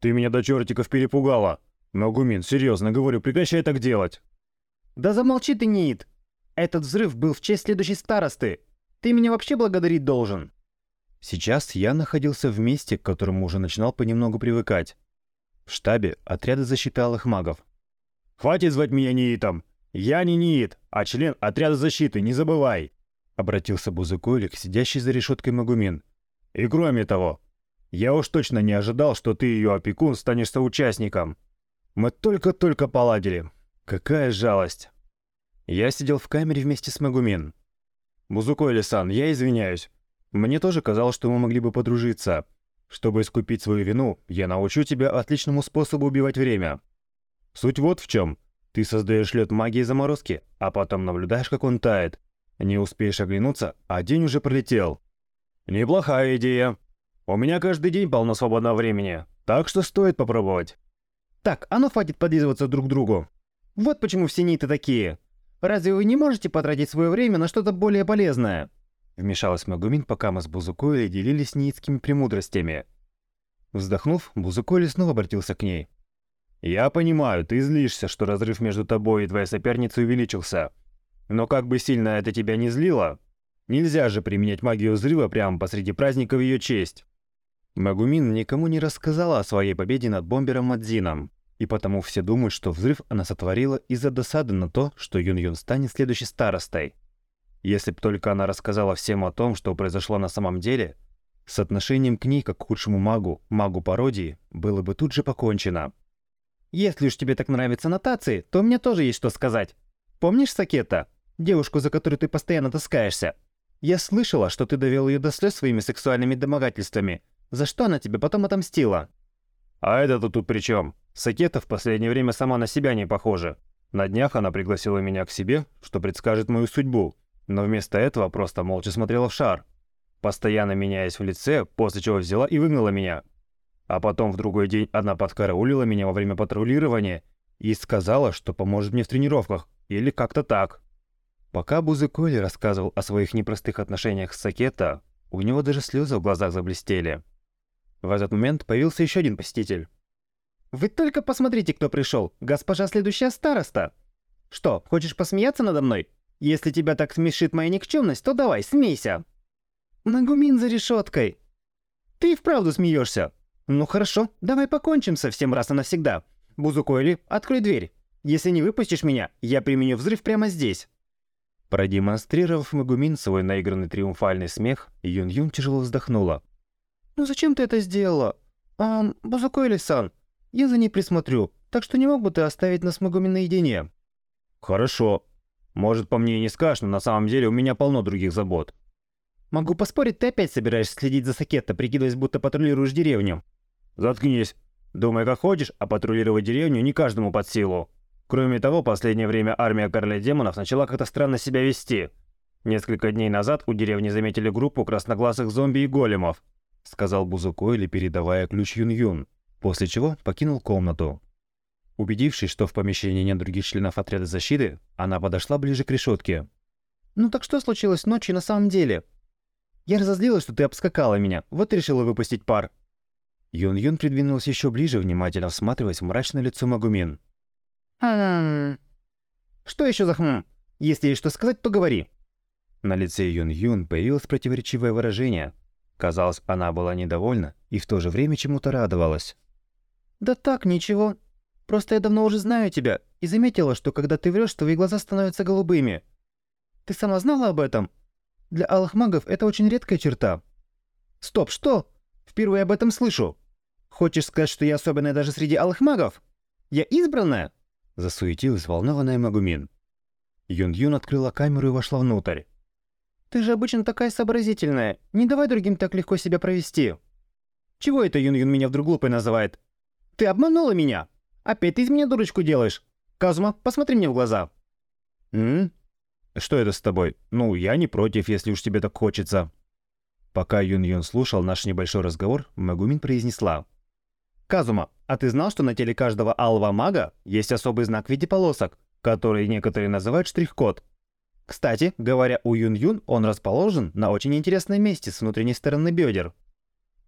Ты меня до чертиков перепугала. Магумин, серьезно говорю, прекращай так делать. Да замолчи ты, Нит. Этот взрыв был в честь следующей старосты. Ты меня вообще благодарить должен. Сейчас я находился в месте, к которому уже начинал понемногу привыкать. В штабе отряда защиты алых магов. «Хватит звать меня Ниитом! Я не Ниит, а член отряда защиты, не забывай!» Обратился Бузыкойлик, сидящий за решеткой Магумин. «И кроме того, я уж точно не ожидал, что ты ее опекун станешь соучастником. Мы только-только поладили. Какая жалость!» Я сидел в камере вместе с Магумин. «Бузукойли-сан, я извиняюсь. Мне тоже казалось, что мы могли бы подружиться. Чтобы искупить свою вину, я научу тебя отличному способу убивать время. Суть вот в чем. Ты создаешь лед магии заморозки, а потом наблюдаешь, как он тает. Не успеешь оглянуться, а день уже пролетел. Неплохая идея. У меня каждый день полно свободного времени, так что стоит попробовать. Так, а ну хватит подлизываться друг к другу. Вот почему все ниты такие. Разве вы не можете потратить свое время на что-то более полезное? Вмешалась Магумин, пока мы с Бузукойлей делились ниитскими премудростями. Вздохнув, Бузукойли снова обратился к ней. «Я понимаю, ты злишься, что разрыв между тобой и твоей соперницей увеличился. Но как бы сильно это тебя не злило, нельзя же применять магию взрыва прямо посреди праздника в ее честь». Магумин никому не рассказала о своей победе над бомбером Мадзином, и потому все думают, что взрыв она сотворила из-за досады на то, что Юн-Юн станет следующей старостой. Если бы только она рассказала всем о том, что произошло на самом деле, с отношением к ней как к худшему магу, магу пародии, было бы тут же покончено. «Если уж тебе так нравятся нотации, то мне тоже есть что сказать. Помнишь Сакета, девушку, за которой ты постоянно таскаешься? Я слышала, что ты довел ее до слез своими сексуальными домогательствами, за что она тебе потом отомстила». «А это-то тут при чем? Сакета в последнее время сама на себя не похожа. На днях она пригласила меня к себе, что предскажет мою судьбу, но вместо этого просто молча смотрела в шар, постоянно меняясь в лице, после чего взяла и выгнала меня. А потом в другой день одна подкараулила меня во время патрулирования и сказала, что поможет мне в тренировках, или как-то так. Пока Бузыколи рассказывал о своих непростых отношениях с Сакета, у него даже слезы в глазах заблестели. В этот момент появился еще один посетитель. «Вы только посмотрите, кто пришел, госпожа следующая староста! Что, хочешь посмеяться надо мной?» Если тебя так смешит моя никчемность, то давай, смейся. Нагумин за решеткой. Ты и вправду смеешься. Ну хорошо, давай покончим со всем раз и навсегда. Бузукойли, открой дверь. Если не выпустишь меня, я применю взрыв прямо здесь. Продемонстрировав Магумин свой наигранный триумфальный смех, Юн-Юн тяжело вздохнула. «Ну зачем ты это сделала? А, Бузукойли-сан, я за ней присмотрю, так что не мог бы ты оставить нас Магумин наедине?» «Хорошо», может, по мне и не скажешь, но на самом деле у меня полно других забот. Могу поспорить, ты опять собираешься следить за Сакетто, прикидываясь, будто патрулируешь деревню. Заткнись. Думай, как хочешь, а патрулировать деревню не каждому под силу. Кроме того, последнее время армия короля демонов начала как-то странно себя вести. Несколько дней назад у деревни заметили группу красноглазых зомби и големов, сказал Бузукойли, передавая ключ Юн-Юн, после чего покинул комнату. Убедившись, что в помещении нет других членов отряда защиты, она подошла ближе к решетке. «Ну так что случилось ночью на самом деле? Я разозлилась, что ты обскакала меня, вот решила выпустить пар». Юн-Юн придвинулся еще ближе, внимательно всматриваясь в мрачное лицо Магумин. «Хм... Что еще за хм? Если есть что сказать, то говори». На лице Юн-Юн появилось противоречивое выражение. Казалось, она была недовольна и в то же время чему-то радовалась. «Да так, ничего. Просто я давно уже знаю тебя и заметила, что когда ты врешь, твои глаза становятся голубыми. Ты сама знала об этом? Для алых магов это очень редкая черта. Стоп, что? Впервые об этом слышу. Хочешь сказать, что я особенная даже среди алых магов? Я избранная? Засуетилась волнованная Магумин. Юн-Юн открыла камеру и вошла внутрь. Ты же обычно такая сообразительная. Не давай другим так легко себя провести. Чего это Юн-Юн меня вдруг глупой называет? Ты обманула меня. Опять ты из меня дурочку делаешь. Казума, посмотри мне в глаза. М? Что это с тобой? Ну, я не против, если уж тебе так хочется. Пока Юн-Юн слушал наш небольшой разговор, Магумин произнесла. Казума, а ты знал, что на теле каждого алого мага есть особый знак в виде полосок, который некоторые называют штрих-код? Кстати, говоря у Юн-Юн, он расположен на очень интересном месте с внутренней стороны бедер.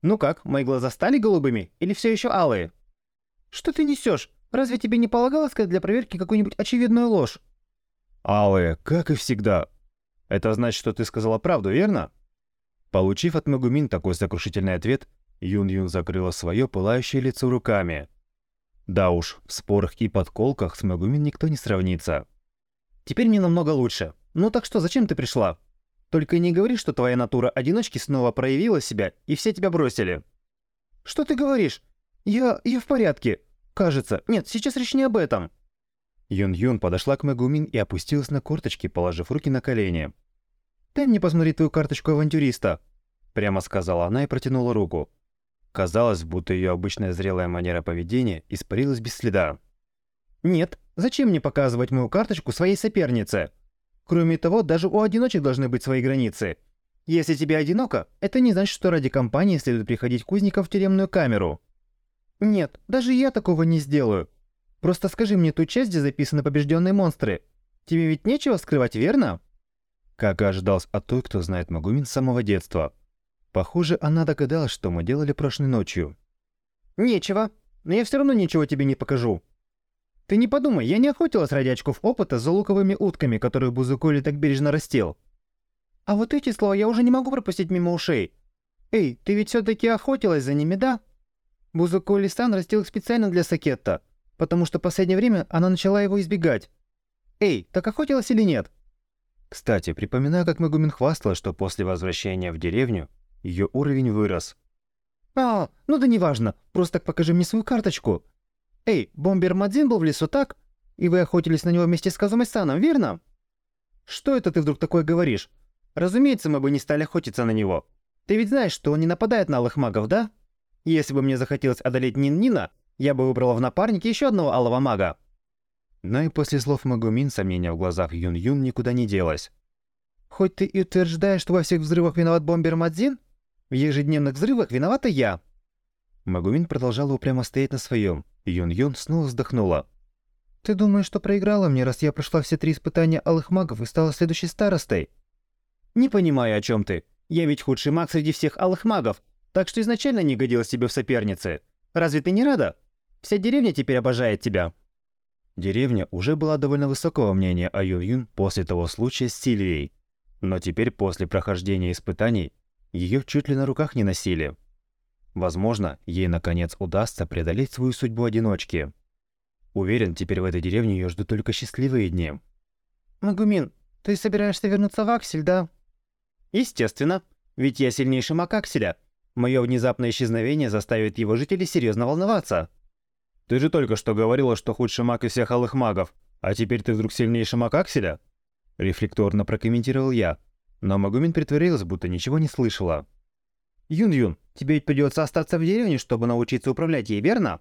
Ну как, мои глаза стали голубыми или все еще алые? Что ты несешь? Разве тебе не полагалось сказать для проверки какую-нибудь очевидную ложь? Алая, как и всегда. Это значит, что ты сказала правду, верно? Получив от Магумин такой сокрушительный ответ, Юн-Юн закрыла свое пылающее лицо руками. Да уж, в спорах и подколках с Магумин никто не сравнится. Теперь мне намного лучше. Ну так что, зачем ты пришла? Только не говори, что твоя натура одиночки снова проявила себя, и все тебя бросили. Что ты говоришь? Я... я в порядке. Кажется. Нет, сейчас речь не об этом. Юн-Юн подошла к Магумин и опустилась на корточки, положив руки на колени. «Дай мне посмотреть твою карточку авантюриста», — прямо сказала она и протянула руку. Казалось, будто ее обычная зрелая манера поведения испарилась без следа. «Нет, зачем мне показывать мою карточку своей сопернице? Кроме того, даже у одиночек должны быть свои границы. Если тебе одиноко, это не значит, что ради компании следует приходить кузникам в тюремную камеру. Нет, даже я такого не сделаю. Просто скажи мне ту часть, где записаны побежденные монстры. Тебе ведь нечего скрывать, верно?» Как и ожидалось от той, кто знает Магумин с самого детства. Похоже, она догадалась, что мы делали прошлой ночью. «Нечего. Но я все равно ничего тебе не покажу. Ты не подумай, я не охотилась ради очков опыта за луковыми утками, которые Бузуколи так бережно растил. А вот эти слова я уже не могу пропустить мимо ушей. Эй, ты ведь все таки охотилась за ними, да? Бузуколи-сан растил их специально для Сакетта, потому что в последнее время она начала его избегать. Эй, так охотилась или нет?» Кстати, припоминаю, как Магумин хвастала, что после возвращения в деревню ее уровень вырос. «А, ну да неважно, просто так покажи мне свою карточку. Эй, бомбер Мадзин был в лесу, так? И вы охотились на него вместе с Казумой-саном, верно?» «Что это ты вдруг такое говоришь? Разумеется, мы бы не стали охотиться на него. Ты ведь знаешь, что он не нападает на алых магов, да? Если бы мне захотелось одолеть Нин-Нина, я бы выбрала в напарнике еще одного алого мага. Но и после слов Магумин сомнения в глазах Юн-Юн никуда не делось. «Хоть ты и утверждаешь, что во всех взрывах виноват бомбер Мадзин, в ежедневных взрывах виновата я». Магумин продолжала упрямо стоять на своем. Юн-Юн снова вздохнула. «Ты думаешь, что проиграла мне, раз я прошла все три испытания алых магов и стала следующей старостой?» «Не понимаю, о чем ты. Я ведь худший маг среди всех алых магов, так что изначально не годилась тебе в сопернице. Разве ты не рада? Вся деревня теперь обожает тебя». Деревня уже была довольно высокого мнения о Юн-Юн после того случая с Сильвией. Но теперь, после прохождения испытаний, ее чуть ли на руках не носили. Возможно, ей наконец удастся преодолеть свою судьбу одиночки. Уверен, теперь в этой деревне ее ждут только счастливые дни. «Магумин, ты собираешься вернуться в Аксель, да?» «Естественно, ведь я сильнейший маг Акселя. Мое внезапное исчезновение заставит его жителей серьезно волноваться». Ты же только что говорила, что худший маг из всех алых магов, а теперь ты вдруг сильнейший маг Акселя?» Рефлекторно прокомментировал я, но Магумин притворилась, будто ничего не слышала. «Юн-Юн, тебе ведь придется остаться в деревне, чтобы научиться управлять ей, верно?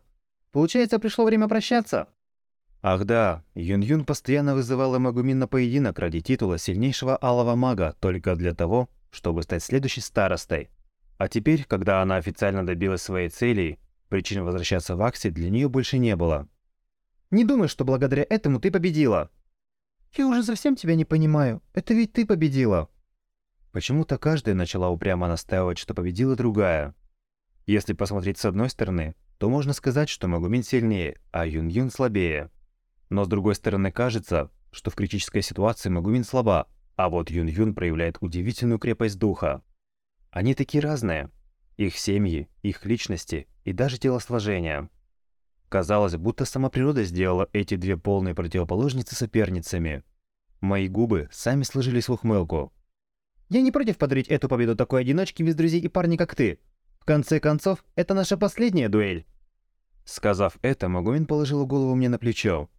Получается, пришло время прощаться?» Ах да, Юн-Юн постоянно вызывала Магумин на поединок ради титула сильнейшего алого мага только для того, чтобы стать следующей старостой. А теперь, когда она официально добилась своей цели, Причин возвращаться в Акси для нее больше не было. «Не думай, что благодаря этому ты победила!» «Я уже совсем тебя не понимаю. Это ведь ты победила!» Почему-то каждая начала упрямо настаивать, что победила другая. Если посмотреть с одной стороны, то можно сказать, что Магумин сильнее, а Юн-Юн слабее. Но с другой стороны кажется, что в критической ситуации Магумин слаба, а вот Юн-Юн проявляет удивительную крепость духа. Они такие разные. Их семьи, их личности и даже телосложение. Казалось, будто сама природа сделала эти две полные противоположницы соперницами. Мои губы сами сложились в ухмылку. «Я не против подарить эту победу такой одиночке без друзей и парней, как ты. В конце концов, это наша последняя дуэль». Сказав это, Магумин положила голову мне на плечо.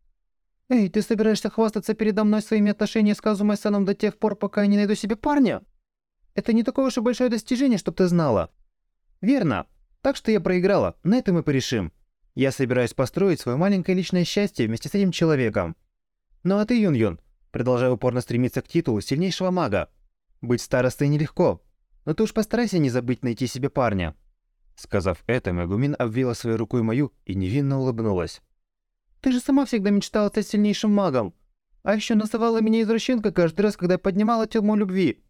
«Эй, ты собираешься хвастаться передо мной своими отношениями с Казумой-саном до тех пор, пока я не найду себе парня? Это не такое уж и большое достижение, чтоб ты знала». «Верно. Так что я проиграла, на этом мы порешим. Я собираюсь построить свое маленькое личное счастье вместе с этим человеком. Ну а ты, Юн-Юн, продолжай упорно стремиться к титулу сильнейшего мага. Быть старостой нелегко, но ты уж постарайся не забыть найти себе парня». Сказав это, Мегумин обвила своей рукой мою и невинно улыбнулась. «Ты же сама всегда мечтала стать сильнейшим магом. А еще называла меня извращенкой каждый раз, когда я поднимала тему любви».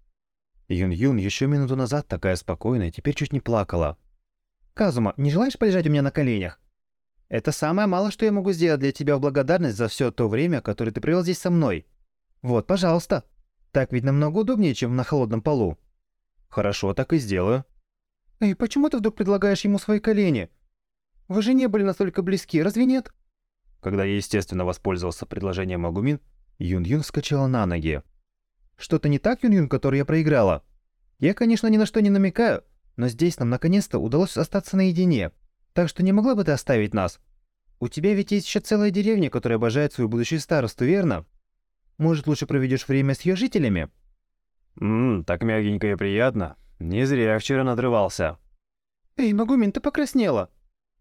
Юн-Юн еще минуту назад такая спокойная, теперь чуть не плакала. «Казума, не желаешь полежать у меня на коленях?» Это самое мало, что я могу сделать для тебя в благодарность за все то время, которое ты провел здесь со мной. Вот, пожалуйста. Так ведь намного удобнее, чем на холодном полу. Хорошо, так и сделаю. Эй, почему ты вдруг предлагаешь ему свои колени? Вы же не были настолько близки, разве нет? Когда я, естественно, воспользовался предложением Магумин, Юн-Юн вскочила на ноги. Что-то не так, Юн-Юн, который я проиграла? Я, конечно, ни на что не намекаю, но здесь нам наконец-то удалось остаться наедине. Так что не могла бы ты оставить нас? У тебя ведь есть еще целая деревня, которая обожает свою будущую старосту, верно? Может, лучше проведешь время с ее жителями? Ммм, так мягенько и приятно. Не зря я вчера надрывался. Эй, Магумин, ты покраснела.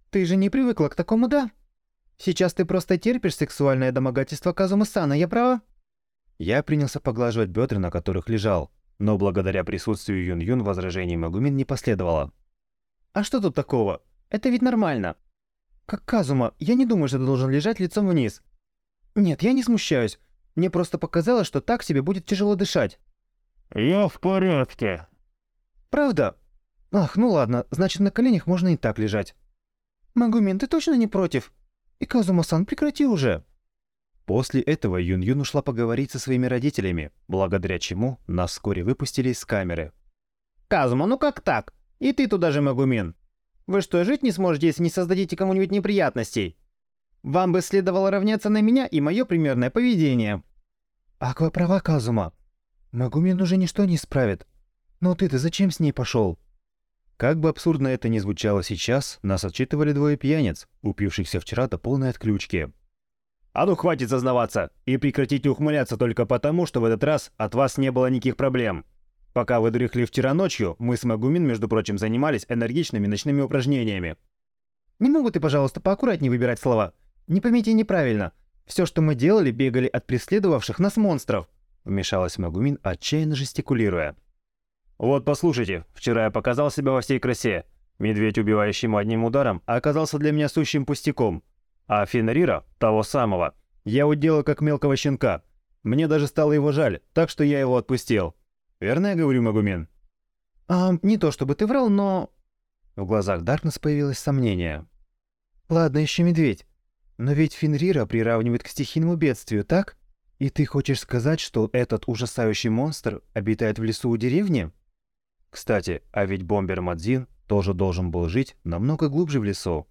Ты же не привыкла к такому, да? Сейчас ты просто терпишь сексуальное домогательство Казума-сана, я права? Я принялся поглаживать бедра, на которых лежал, но благодаря присутствию Юн-Юн возражений Магумин не последовало. А что тут такого? Это ведь нормально. Как Казума, я не думаю, что ты должен лежать лицом вниз. Нет, я не смущаюсь. Мне просто показалось, что так себе будет тяжело дышать. Я в порядке. Правда? Ах, ну ладно, значит на коленях можно и так лежать. Магумин, ты точно не против? И Казума-сан, прекрати уже. После этого Юн-Юн ушла поговорить со своими родителями, благодаря чему нас вскоре выпустили из камеры. Казума, ну как так? И ты туда же, Магумин. Вы что, жить не сможете, если не создадите кому-нибудь неприятностей? Вам бы следовало равняться на меня и мое примерное поведение. Аква права, Казума. Магумин уже ничто не исправит. Но ты-то зачем с ней пошел? Как бы абсурдно это ни звучало сейчас, нас отчитывали двое пьяниц, упившихся вчера до полной отключки. «А ну хватит зазнаваться и прекратите ухмыляться только потому, что в этот раз от вас не было никаких проблем. Пока вы дрыхли вчера ночью, мы с Магумин, между прочим, занимались энергичными ночными упражнениями. Не могу ты, пожалуйста, поаккуратнее выбирать слова? Не поймите неправильно. Все, что мы делали, бегали от преследовавших нас монстров. Вмешалась Магумин, отчаянно жестикулируя. Вот послушайте, вчера я показал себя во всей красе. Медведь, убивающий одним ударом, оказался для меня сущим пустяком. А Фенрира, того самого, я уделал как мелкого щенка. Мне даже стало его жаль, так что я его отпустил. Верно я говорю, Магумин? А, не то чтобы ты врал, но... В глазах Даркнесс появилось сомнение. Ладно, еще медведь. Но ведь Фенрира приравнивает к стихийному бедствию, так? И ты хочешь сказать, что этот ужасающий монстр обитает в лесу у деревни? Кстати, а ведь бомбер Мадзин тоже должен был жить намного глубже в лесу.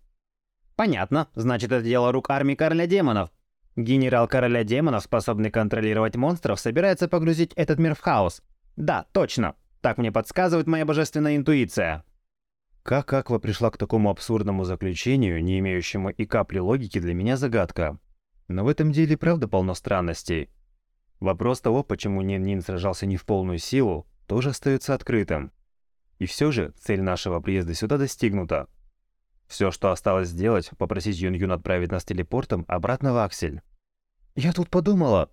Понятно, значит это дело рук армии короля демонов. Генерал короля демонов, способный контролировать монстров, собирается погрузить этот мир в хаос. Да, точно. Так мне подсказывает моя божественная интуиция. Как Аква пришла к такому абсурдному заключению, не имеющему и капли логики, для меня загадка. Но в этом деле правда полно странностей. Вопрос того, почему Нин-Нин сражался не в полную силу, тоже остается открытым. И все же цель нашего приезда сюда достигнута. Все, что осталось сделать, попросить Юн-Юн отправить нас телепортом обратно в Аксель. «Я тут подумала.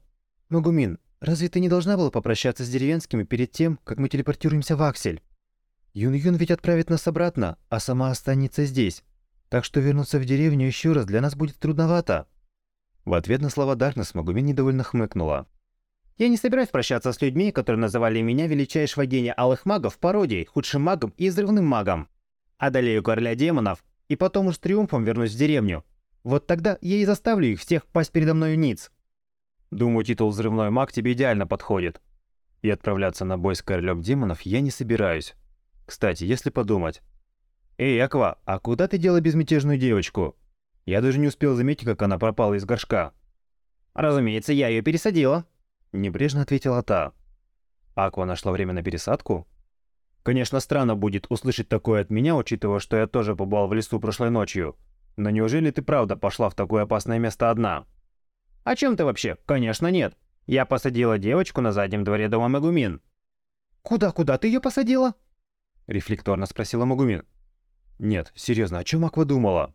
Магумин, Разве ты не должна была попрощаться с деревенскими перед тем, как мы телепортируемся в Аксель? Юн-Юн ведь отправит нас обратно, а сама останется здесь. Так что вернуться в деревню еще раз для нас будет трудновато». В ответ на слова Даркнесс Магумин недовольно хмыкнула. «Я не собираюсь прощаться с людьми, которые называли меня величайшего гения алых магов пародией, худшим магом и взрывным магом. Одолею короля демонов, и потом уж с триумфом вернусь в деревню. Вот тогда я и заставлю их всех пасть передо мной ниц». Думаю, титул «Взрывной маг» тебе идеально подходит. И отправляться на бой с королем демонов я не собираюсь. Кстати, если подумать. «Эй, Аква, а куда ты дела безмятежную девочку?» Я даже не успел заметить, как она пропала из горшка. «Разумеется, я ее пересадила», — небрежно ответила та. Аква нашла время на пересадку? Конечно, странно будет услышать такое от меня, учитывая, что я тоже побывал в лесу прошлой ночью. Но неужели ты правда пошла в такое опасное место одна?» «О чем ты вообще? Конечно нет. Я посадила девочку на заднем дворе дома Магумин». «Куда-куда ты ее посадила?» Рефлекторно спросила Магумин. «Нет, серьезно, о чем Аква думала?»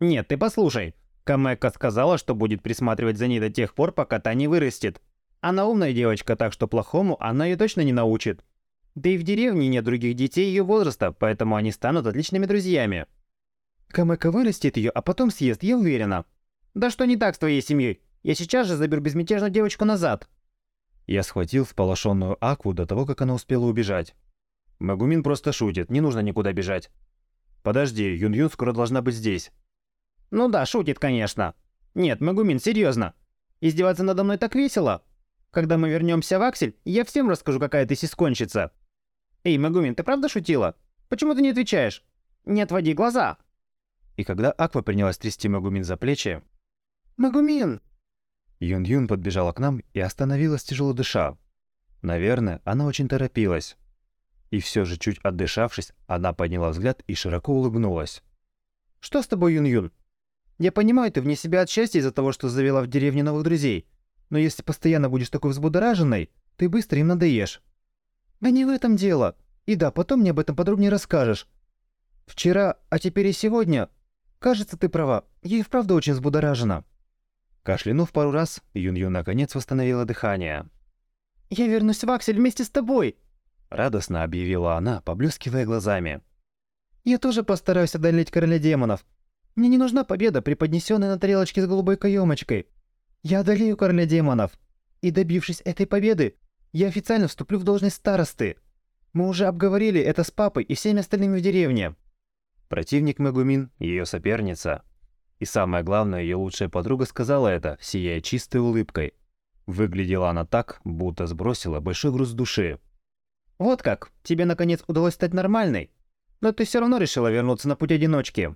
«Нет, ты послушай. Камека сказала, что будет присматривать за ней до тех пор, пока та не вырастет. Она умная девочка, так что плохому она ее точно не научит. Да и в деревне нет других детей ее возраста, поэтому они станут отличными друзьями». Камека вырастет ее, а потом съест, я уверена. «Да что не так с твоей семьей? Я сейчас же заберу безмятежную девочку назад». Я схватил всполошенную Акву до того, как она успела убежать. Магумин просто шутит, не нужно никуда бежать. Подожди, Юн-Юн скоро должна быть здесь. Ну да, шутит, конечно. Нет, Магумин, серьезно. Издеваться надо мной так весело. Когда мы вернемся в Аксель, я всем расскажу, какая ты сисконщица. Эй, Магумин, ты правда шутила? Почему ты не отвечаешь? Не отводи глаза. И когда Аква принялась трясти Магумин за плечи... Магумин! Юн-Юн подбежала к нам и остановилась тяжело дыша. Наверное, она очень торопилась. И все же, чуть отдышавшись, она подняла взгляд и широко улыбнулась. «Что с тобой, Юн-Юн? Я понимаю, ты вне себя от счастья из-за того, что завела в деревне новых друзей. Но если постоянно будешь такой взбудораженной, ты быстро им надоешь». «Да не в этом дело. И да, потом мне об этом подробнее расскажешь. Вчера, а теперь и сегодня. Кажется, ты права. Я и вправду очень взбудоражена». Кашлянув пару раз, Юн-Юн наконец восстановила дыхание. «Я вернусь в Аксель вместе с тобой!» Радостно объявила она, поблескивая глазами. «Я тоже постараюсь одолеть короля демонов. Мне не нужна победа, преподнесенная на тарелочке с голубой каемочкой. Я одолею короля демонов. И добившись этой победы, я официально вступлю в должность старосты. Мы уже обговорили это с папой и всеми остальными в деревне». Противник Мегумин, ее соперница, и самое главное, ее лучшая подруга сказала это, сияя чистой улыбкой. Выглядела она так, будто сбросила большой груз души. «Вот как, тебе наконец удалось стать нормальной. Но ты все равно решила вернуться на путь одиночки.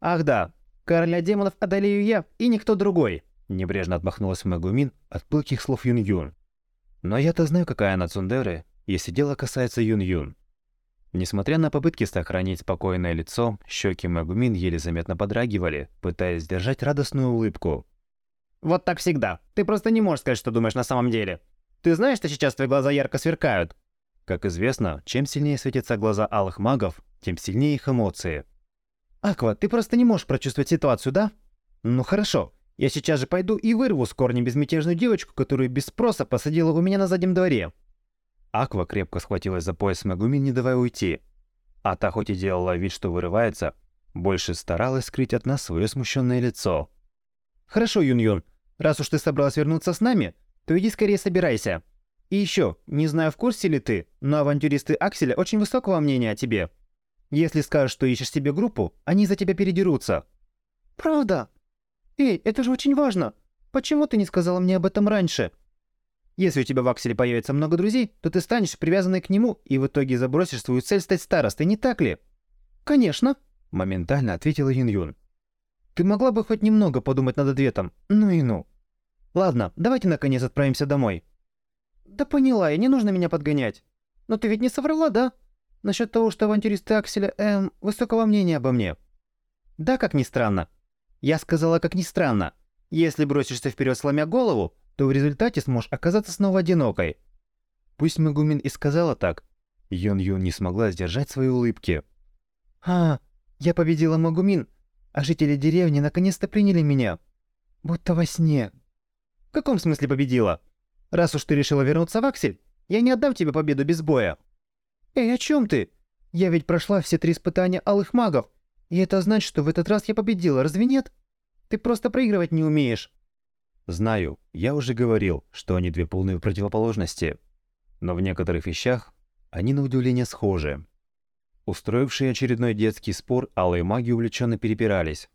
Ах да, короля демонов одолею я и никто другой». Небрежно отмахнулась Мегумин от пылких слов Юн-Юн. «Но я-то знаю, какая она Цундеры, если дело касается Юн-Юн. Несмотря на попытки сохранить спокойное лицо, щеки Магумин еле заметно подрагивали, пытаясь сдержать радостную улыбку. «Вот так всегда. Ты просто не можешь сказать, что думаешь на самом деле. Ты знаешь, что сейчас твои глаза ярко сверкают?» Как известно, чем сильнее светятся глаза алых магов, тем сильнее их эмоции. «Аква, ты просто не можешь прочувствовать ситуацию, да? Ну хорошо. Я сейчас же пойду и вырву с корнем безмятежную девочку, которую без спроса посадила у меня на заднем дворе. Аква крепко схватилась за пояс Магуми, не давая уйти. А та хоть и делала вид, что вырывается, больше старалась скрыть от нас свое смущенное лицо. «Хорошо, Юн-Юн, раз уж ты собралась вернуться с нами, то иди скорее собирайся. И еще, не знаю, в курсе ли ты, но авантюристы Акселя очень высокого мнения о тебе. Если скажешь, что ищешь себе группу, они за тебя передерутся». «Правда? Эй, это же очень важно. Почему ты не сказала мне об этом раньше?» Если у тебя в Акселе появится много друзей, то ты станешь привязанной к нему и в итоге забросишь свою цель стать старостой, не так ли? Конечно, моментально ответила Юн Юн. Ты могла бы хоть немного подумать над ответом. Ну и ну. Ладно, давайте наконец отправимся домой. Да поняла, и не нужно меня подгонять. Но ты ведь не соврала, да? Насчет того, что авантюристы Акселя, эм, высокого мнения обо мне. Да, как ни странно. Я сказала, как ни странно. Если бросишься вперед, сломя голову, то в результате сможешь оказаться снова одинокой. Пусть Магумин и сказала так, Йон Юн не смогла сдержать свои улыбки. «А, я победила Магумин, а жители деревни наконец-то приняли меня. Будто во сне». «В каком смысле победила? Раз уж ты решила вернуться в Аксель, я не отдам тебе победу без боя». «Эй, о чем ты? Я ведь прошла все три испытания алых магов, и это значит, что в этот раз я победила, разве нет? Ты просто проигрывать не умеешь». Знаю, я уже говорил, что они две полные противоположности. Но в некоторых вещах они на удивление схожи. Устроившие очередной детский спор, алые маги увлеченно перепирались.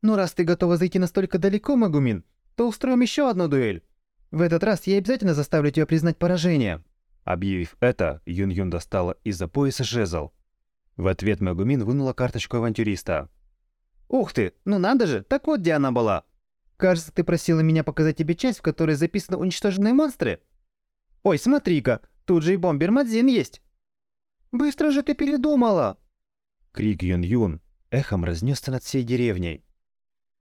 «Ну раз ты готова зайти настолько далеко, Магумин, то устроим еще одну дуэль. В этот раз я обязательно заставлю тебя признать поражение». Объявив это, Юн-Юн достала из-за пояса жезл. В ответ Магумин вынула карточку авантюриста. «Ух ты, ну надо же, так вот где она была. Кажется, ты просила меня показать тебе часть, в которой записаны уничтоженные монстры. Ой, смотри-ка, тут же и бомбер Мадзин есть. Быстро же ты передумала. Крик Юн-Юн эхом разнесся над всей деревней.